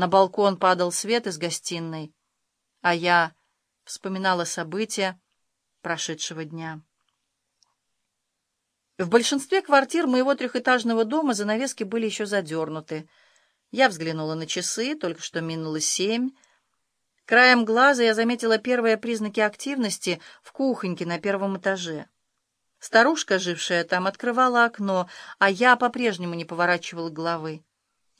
На балкон падал свет из гостиной, а я вспоминала события прошедшего дня. В большинстве квартир моего трехэтажного дома занавески были еще задернуты. Я взглянула на часы, только что минуло семь. Краем глаза я заметила первые признаки активности в кухоньке на первом этаже. Старушка, жившая там, открывала окно, а я по-прежнему не поворачивала головы.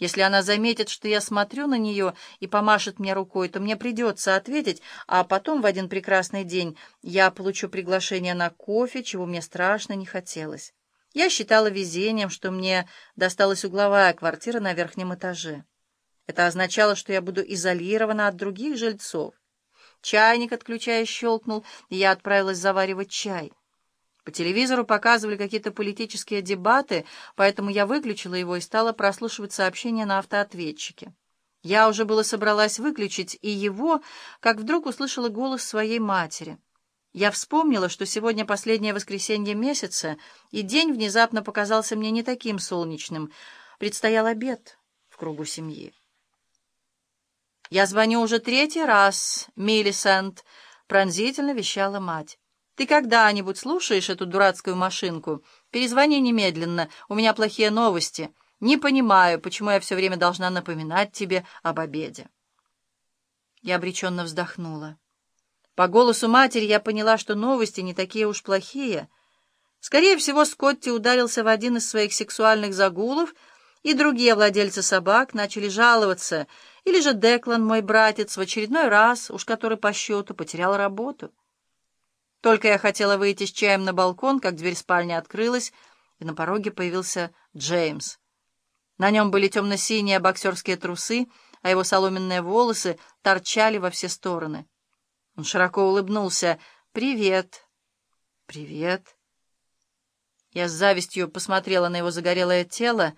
Если она заметит, что я смотрю на нее и помашет мне рукой, то мне придется ответить, а потом в один прекрасный день я получу приглашение на кофе, чего мне страшно не хотелось. Я считала везением, что мне досталась угловая квартира на верхнем этаже. Это означало, что я буду изолирована от других жильцов. Чайник, отключая, щелкнул, и я отправилась заваривать чай. По телевизору показывали какие-то политические дебаты, поэтому я выключила его и стала прослушивать сообщения на автоответчике. Я уже было собралась выключить и его, как вдруг услышала голос своей матери. Я вспомнила, что сегодня последнее воскресенье месяца, и день внезапно показался мне не таким солнечным. Предстоял обед в кругу семьи. «Я звоню уже третий раз, Миллисент», — пронзительно вещала мать. Ты когда-нибудь слушаешь эту дурацкую машинку? Перезвони немедленно, у меня плохие новости. Не понимаю, почему я все время должна напоминать тебе об обеде. Я обреченно вздохнула. По голосу матери я поняла, что новости не такие уж плохие. Скорее всего, Скотти ударился в один из своих сексуальных загулов, и другие владельцы собак начали жаловаться, или же Деклан, мой братец, в очередной раз, уж который по счету, потерял работу. Только я хотела выйти с чаем на балкон, как дверь спальни открылась, и на пороге появился Джеймс. На нем были темно-синие боксерские трусы, а его соломенные волосы торчали во все стороны. Он широко улыбнулся. «Привет!» «Привет!» Я с завистью посмотрела на его загорелое тело,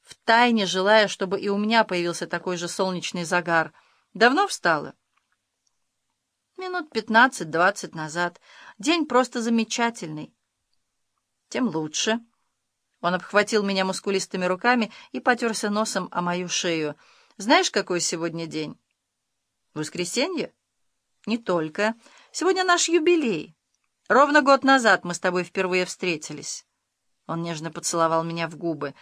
втайне желая, чтобы и у меня появился такой же солнечный загар. «Давно встала?» Минут пятнадцать-двадцать назад. День просто замечательный. Тем лучше. Он обхватил меня мускулистыми руками и потерся носом о мою шею. Знаешь, какой сегодня день? Воскресенье? Не только. Сегодня наш юбилей. Ровно год назад мы с тобой впервые встретились. Он нежно поцеловал меня в губы.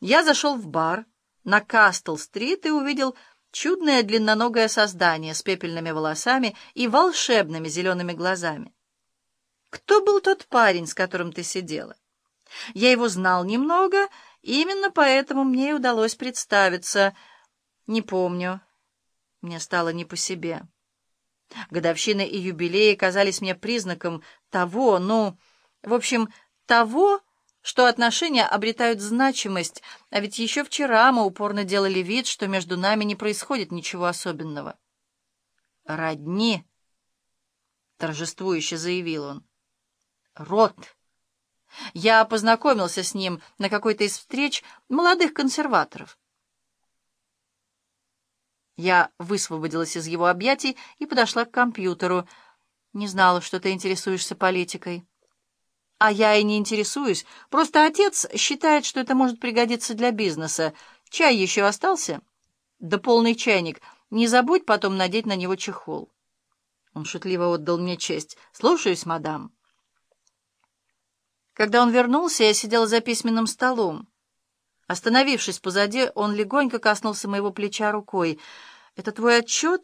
Я зашел в бар на Кастл-стрит и увидел чудное длинноногое создание с пепельными волосами и волшебными зелеными глазами. Кто был тот парень, с которым ты сидела? Я его знал немного, и именно поэтому мне и удалось представиться. Не помню. Мне стало не по себе. Годовщины и юбилеи казались мне признаком того, ну, в общем, того, что отношения обретают значимость, а ведь еще вчера мы упорно делали вид, что между нами не происходит ничего особенного. «Родни!» — торжествующе заявил он. «Род!» Я познакомился с ним на какой-то из встреч молодых консерваторов. Я высвободилась из его объятий и подошла к компьютеру. Не знала, что ты интересуешься политикой. А я и не интересуюсь. Просто отец считает, что это может пригодиться для бизнеса. Чай еще остался? Да полный чайник. Не забудь потом надеть на него чехол. Он шутливо отдал мне честь. Слушаюсь, мадам. Когда он вернулся, я сидела за письменным столом. Остановившись позади, он легонько коснулся моего плеча рукой. «Это твой отчет?»